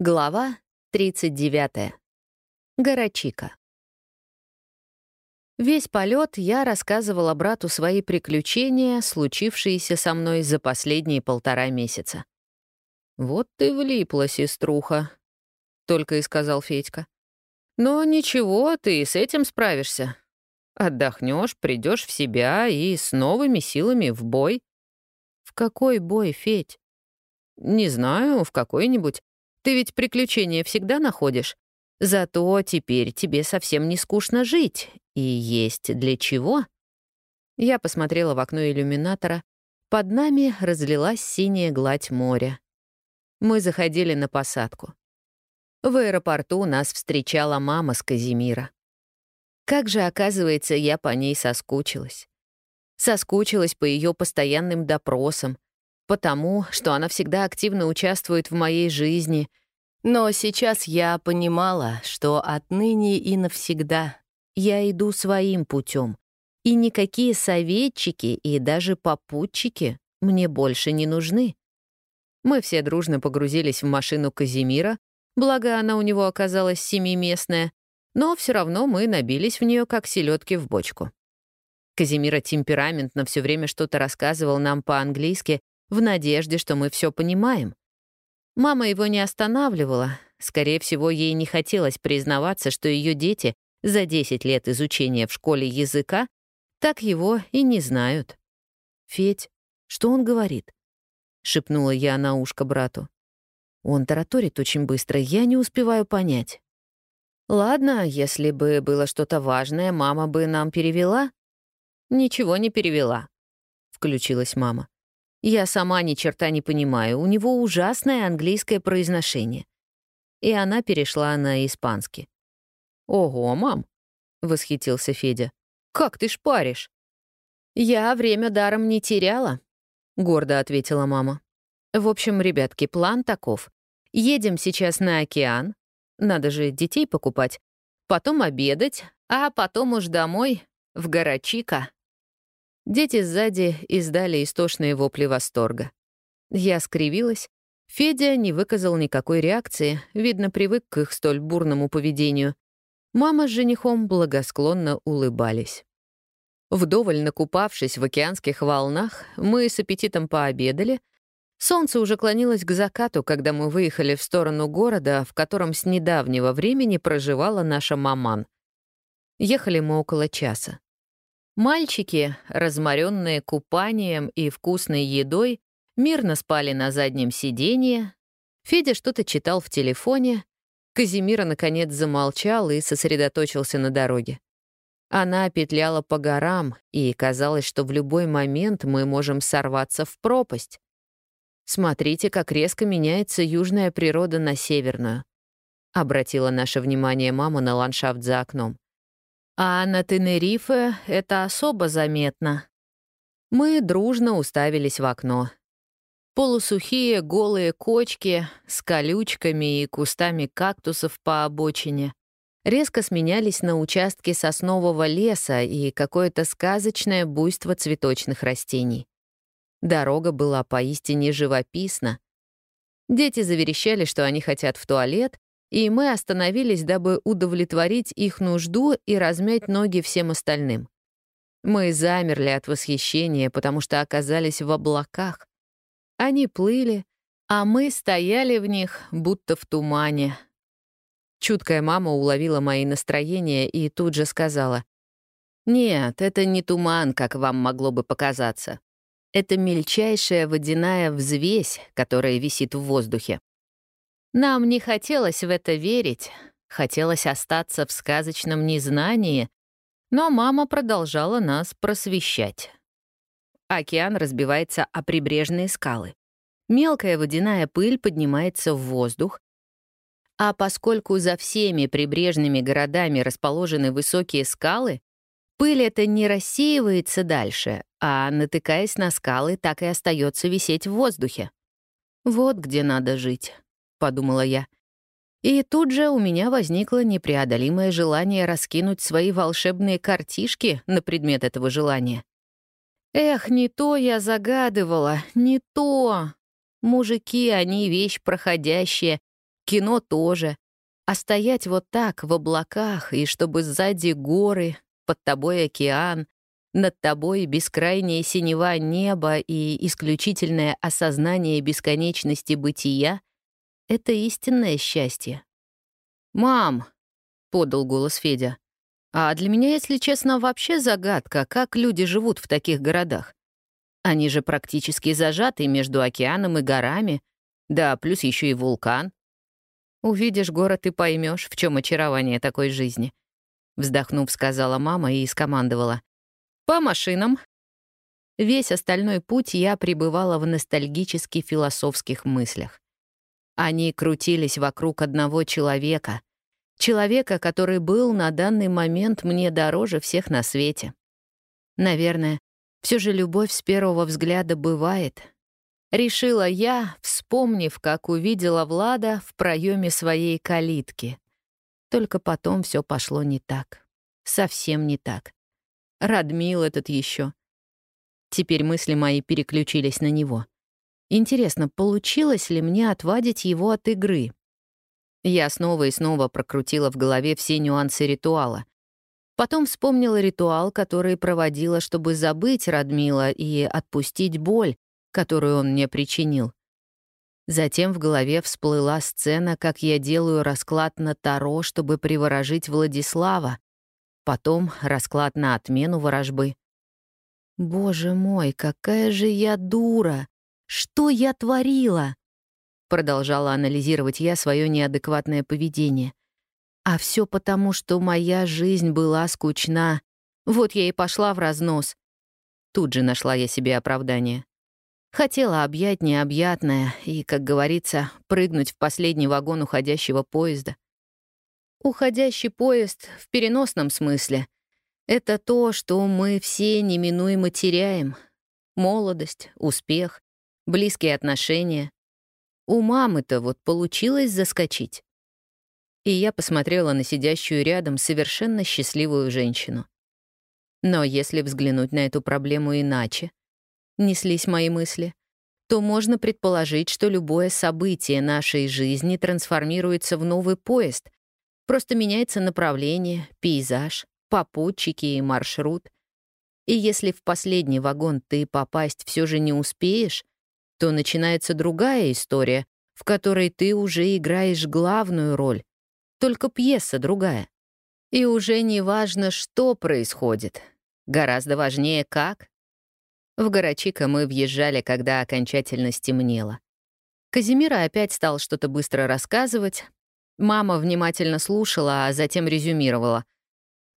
Глава 39. Горочика. Весь полет я рассказывала брату свои приключения, случившиеся со мной за последние полтора месяца. «Вот ты влипла, сеструха», — только и сказал Федька. «Но ничего, ты с этим справишься. Отдохнешь, придешь в себя и с новыми силами в бой». «В какой бой, Федь?» «Не знаю, в какой-нибудь. Ты ведь приключения всегда находишь. Зато теперь тебе совсем не скучно жить. И есть для чего. Я посмотрела в окно иллюминатора. Под нами разлилась синяя гладь моря. Мы заходили на посадку. В аэропорту нас встречала мама с Казимира. Как же, оказывается, я по ней соскучилась. Соскучилась по ее постоянным допросам, потому что она всегда активно участвует в моей жизни. Но сейчас я понимала, что отныне и навсегда я иду своим путем, и никакие советчики и даже попутчики мне больше не нужны. Мы все дружно погрузились в машину Казимира, благо она у него оказалась семиместная, но все равно мы набились в нее как селедки в бочку. Казимира темпераментно все время что-то рассказывал нам по-английски, в надежде, что мы все понимаем. Мама его не останавливала. Скорее всего, ей не хотелось признаваться, что ее дети за 10 лет изучения в школе языка так его и не знают. «Федь, что он говорит?» — шепнула я на ушко брату. «Он тараторит очень быстро, я не успеваю понять». «Ладно, если бы было что-то важное, мама бы нам перевела». «Ничего не перевела», — включилась мама. Я сама ни черта не понимаю, у него ужасное английское произношение. И она перешла на испанский. «Ого, мам!» — восхитился Федя. «Как ты шпаришь?» «Я время даром не теряла», — гордо ответила мама. «В общем, ребятки, план таков. Едем сейчас на океан. Надо же детей покупать. Потом обедать, а потом уж домой, в Горочика. Дети сзади издали истошные вопли восторга. Я скривилась. Федя не выказал никакой реакции, видно, привык к их столь бурному поведению. Мама с женихом благосклонно улыбались. Вдоволь накупавшись в океанских волнах, мы с аппетитом пообедали. Солнце уже клонилось к закату, когда мы выехали в сторону города, в котором с недавнего времени проживала наша маман. Ехали мы около часа. Мальчики, разморенные купанием и вкусной едой, мирно спали на заднем сиденье. Федя что-то читал в телефоне. Казимира, наконец, замолчал и сосредоточился на дороге. Она петляла по горам, и казалось, что в любой момент мы можем сорваться в пропасть. «Смотрите, как резко меняется южная природа на северную», — обратила наше внимание мама на ландшафт за окном. А на Тенерифе это особо заметно. Мы дружно уставились в окно. Полусухие голые кочки с колючками и кустами кактусов по обочине резко сменялись на участке соснового леса и какое-то сказочное буйство цветочных растений. Дорога была поистине живописна. Дети заверещали, что они хотят в туалет, и мы остановились, дабы удовлетворить их нужду и размять ноги всем остальным. Мы замерли от восхищения, потому что оказались в облаках. Они плыли, а мы стояли в них, будто в тумане. Чуткая мама уловила мои настроения и тут же сказала, «Нет, это не туман, как вам могло бы показаться. Это мельчайшая водяная взвесь, которая висит в воздухе. Нам не хотелось в это верить, хотелось остаться в сказочном незнании, но мама продолжала нас просвещать. Океан разбивается о прибрежные скалы. Мелкая водяная пыль поднимается в воздух, а поскольку за всеми прибрежными городами расположены высокие скалы, пыль эта не рассеивается дальше, а, натыкаясь на скалы, так и остается висеть в воздухе. Вот где надо жить. — подумала я. И тут же у меня возникло непреодолимое желание раскинуть свои волшебные картишки на предмет этого желания. Эх, не то я загадывала, не то. Мужики, они вещь проходящая. кино тоже. А стоять вот так, в облаках, и чтобы сзади горы, под тобой океан, над тобой бескрайнее синева неба и исключительное осознание бесконечности бытия — это истинное счастье. «Мам!» — подал голос Федя. «А для меня, если честно, вообще загадка, как люди живут в таких городах. Они же практически зажаты между океаном и горами, да, плюс еще и вулкан. Увидишь город и поймешь, в чем очарование такой жизни. Вздохнув, сказала мама и скомандовала. «По машинам». Весь остальной путь я пребывала в ностальгически-философских мыслях. Они крутились вокруг одного человека. Человека, который был на данный момент мне дороже всех на свете. Наверное, все же любовь с первого взгляда бывает, Решила я, вспомнив, как увидела Влада в проеме своей калитки. Только потом все пошло не так. Совсем не так. Радмил этот еще. Теперь мысли мои переключились на него. Интересно, получилось ли мне отвадить его от игры? Я снова и снова прокрутила в голове все нюансы ритуала. Потом вспомнила ритуал, который проводила, чтобы забыть Радмила и отпустить боль, которую он мне причинил. Затем в голове всплыла сцена, как я делаю расклад на Таро, чтобы приворожить Владислава. Потом расклад на отмену ворожбы. «Боже мой, какая же я дура! Что я творила?» Продолжала анализировать я свое неадекватное поведение. А все потому, что моя жизнь была скучна. Вот я и пошла в разнос. Тут же нашла я себе оправдание. Хотела объять необъятное и, как говорится, прыгнуть в последний вагон уходящего поезда. Уходящий поезд в переносном смысле — это то, что мы все неминуемо теряем. Молодость, успех, близкие отношения. У мамы-то вот получилось заскочить. И я посмотрела на сидящую рядом совершенно счастливую женщину. Но если взглянуть на эту проблему иначе, неслись мои мысли, то можно предположить, что любое событие нашей жизни трансформируется в новый поезд. Просто меняется направление, пейзаж, попутчики и маршрут. И если в последний вагон ты попасть все же не успеешь, то начинается другая история, в которой ты уже играешь главную роль, только пьеса другая. И уже не важно, что происходит. Гораздо важнее, как в Горочико мы въезжали, когда окончательно стемнело. Казимира опять стал что-то быстро рассказывать. Мама внимательно слушала, а затем резюмировала.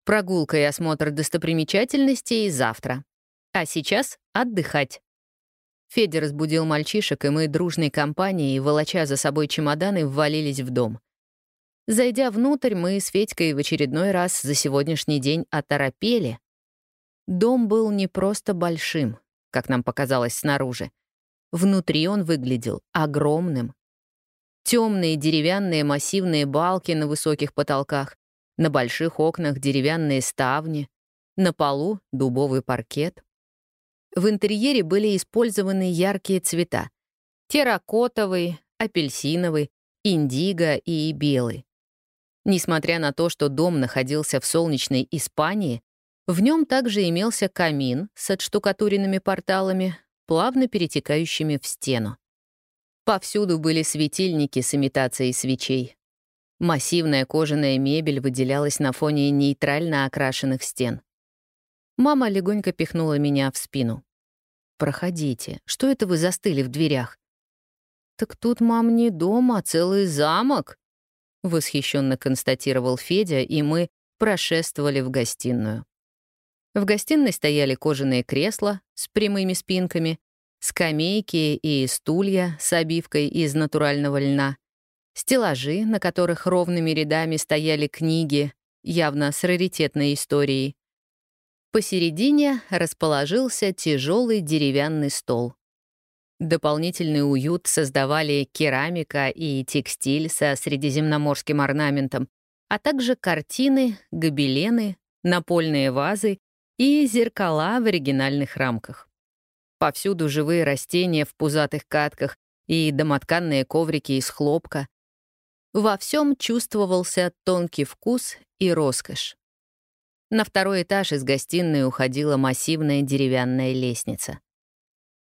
Прогулка и осмотр достопримечательностей завтра. А сейчас отдыхать. Федя разбудил мальчишек, и мы дружной компанией, волоча за собой чемоданы, ввалились в дом. Зайдя внутрь, мы с Федькой в очередной раз за сегодняшний день оторопели. Дом был не просто большим как нам показалось снаружи. Внутри он выглядел огромным. Темные деревянные массивные балки на высоких потолках, на больших окнах деревянные ставни, на полу — дубовый паркет. В интерьере были использованы яркие цвета — терракотовый, апельсиновый, индиго и белый. Несмотря на то, что дом находился в солнечной Испании, в нем также имелся камин с отштукатуренными порталами, плавно перетекающими в стену. Повсюду были светильники с имитацией свечей. Массивная кожаная мебель выделялась на фоне нейтрально окрашенных стен. Мама легонько пихнула меня в спину. «Проходите. Что это вы застыли в дверях?» «Так тут, мам, не дом, а целый замок», — восхищенно констатировал Федя, и мы прошествовали в гостиную. В гостиной стояли кожаные кресла с прямыми спинками, скамейки и стулья с обивкой из натурального льна, стеллажи, на которых ровными рядами стояли книги, явно с раритетной историей. Посередине расположился тяжелый деревянный стол. Дополнительный уют создавали керамика и текстиль со средиземноморским орнаментом, а также картины, гобелены, напольные вазы и зеркала в оригинальных рамках. Повсюду живые растения в пузатых катках и домотканные коврики из хлопка. Во всем чувствовался тонкий вкус и роскошь. На второй этаж из гостиной уходила массивная деревянная лестница.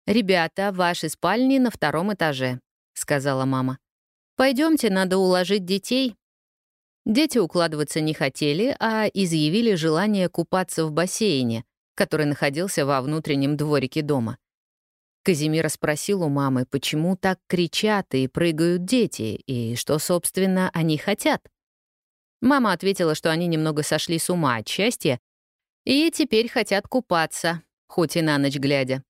«Ребята, ваши спальни на втором этаже», — сказала мама. Пойдемте, надо уложить детей». Дети укладываться не хотели, а изъявили желание купаться в бассейне, который находился во внутреннем дворике дома. Казимира спросил у мамы, почему так кричат и прыгают дети, и что, собственно, они хотят. Мама ответила, что они немного сошли с ума от счастья и теперь хотят купаться, хоть и на ночь глядя.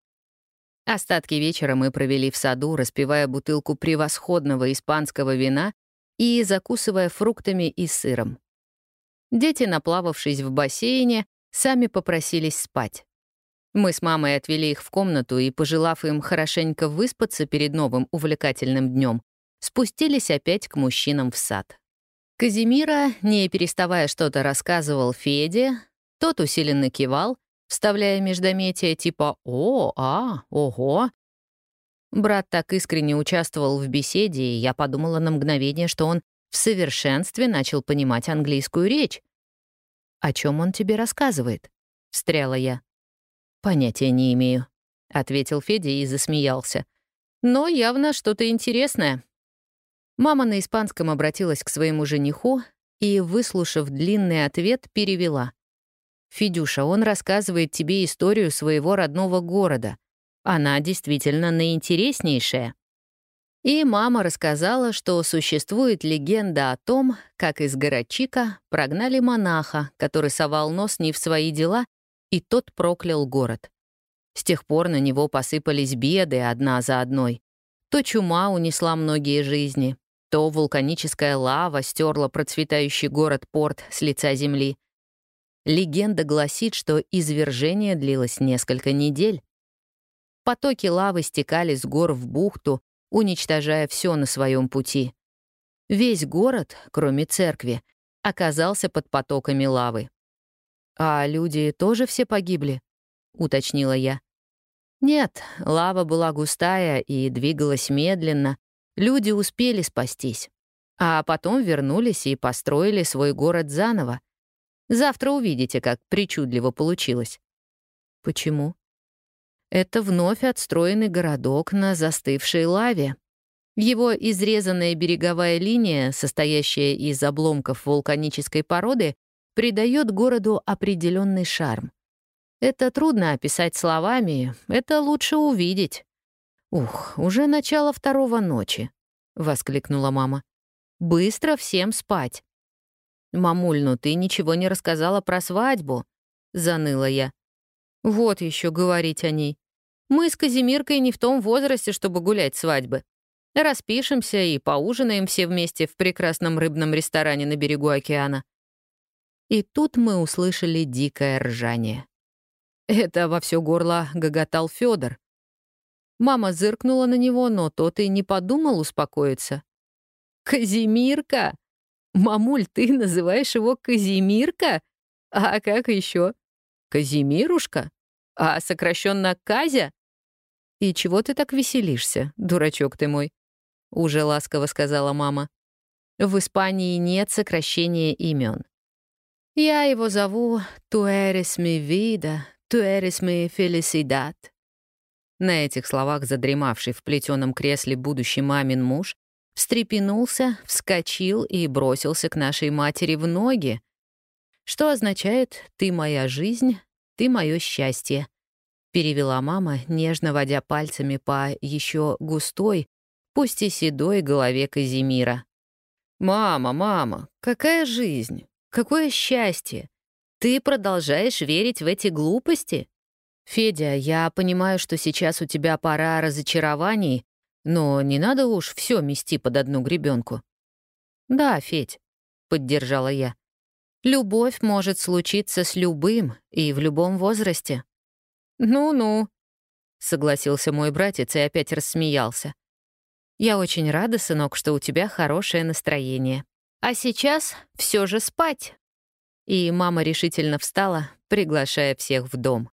Остатки вечера мы провели в саду, распивая бутылку превосходного испанского вина и закусывая фруктами и сыром. Дети, наплававшись в бассейне, сами попросились спать. Мы с мамой отвели их в комнату и, пожелав им хорошенько выспаться перед новым увлекательным днем, спустились опять к мужчинам в сад. Казимира, не переставая что-то рассказывал Феде, тот усиленно кивал, вставляя междометия типа «О, а, ого». Брат так искренне участвовал в беседе, и я подумала на мгновение, что он в совершенстве начал понимать английскую речь. «О чем он тебе рассказывает?» — встряла я. «Понятия не имею», — ответил Федя и засмеялся. «Но явно что-то интересное». Мама на испанском обратилась к своему жениху и, выслушав длинный ответ, перевела. «Федюша, он рассказывает тебе историю своего родного города. Она действительно наинтереснейшая». И мама рассказала, что существует легенда о том, как из Горочика прогнали монаха, который совал нос не в свои дела, и тот проклял город. С тех пор на него посыпались беды одна за одной. То чума унесла многие жизни, то вулканическая лава стерла процветающий город-порт с лица земли — Легенда гласит, что извержение длилось несколько недель. Потоки лавы стекали с гор в бухту, уничтожая все на своем пути. Весь город, кроме церкви, оказался под потоками лавы. «А люди тоже все погибли?» — уточнила я. «Нет, лава была густая и двигалась медленно. Люди успели спастись. А потом вернулись и построили свой город заново. Завтра увидите, как причудливо получилось. Почему? Это вновь отстроенный городок на застывшей лаве. Его изрезанная береговая линия, состоящая из обломков вулканической породы, придает городу определенный шарм. Это трудно описать словами, это лучше увидеть. «Ух, уже начало второго ночи», — воскликнула мама. «Быстро всем спать. «Мамуль, ну ты ничего не рассказала про свадьбу», — заныла я. «Вот еще говорить о ней. Мы с Казимиркой не в том возрасте, чтобы гулять свадьбы. Распишемся и поужинаем все вместе в прекрасном рыбном ресторане на берегу океана». И тут мы услышали дикое ржание. Это во все горло гоготал Федор. Мама зыркнула на него, но тот и не подумал успокоиться. «Казимирка!» «Мамуль, ты называешь его Казимирка? А как еще? Казимирушка? А сокращенно Казя?» «И чего ты так веселишься, дурачок ты мой?» — уже ласково сказала мама. «В Испании нет сокращения имен. Я его зову «Tu eres mi vida, tu eres mi felicidad». На этих словах задремавший в плетеном кресле будущий мамин муж встрепенулся, вскочил и бросился к нашей матери в ноги, что означает «ты моя жизнь, ты мое счастье», — перевела мама, нежно водя пальцами по еще густой, пусть и седой голове Казимира. «Мама, мама, какая жизнь? Какое счастье? Ты продолжаешь верить в эти глупости?» «Федя, я понимаю, что сейчас у тебя пора разочарований, но не надо уж все мести под одну гребенку. Да, Федь, поддержала я. Любовь может случиться с любым и в любом возрасте. Ну-ну, согласился мой братец и опять рассмеялся. Я очень рада, сынок, что у тебя хорошее настроение. А сейчас все же спать. И мама решительно встала, приглашая всех в дом.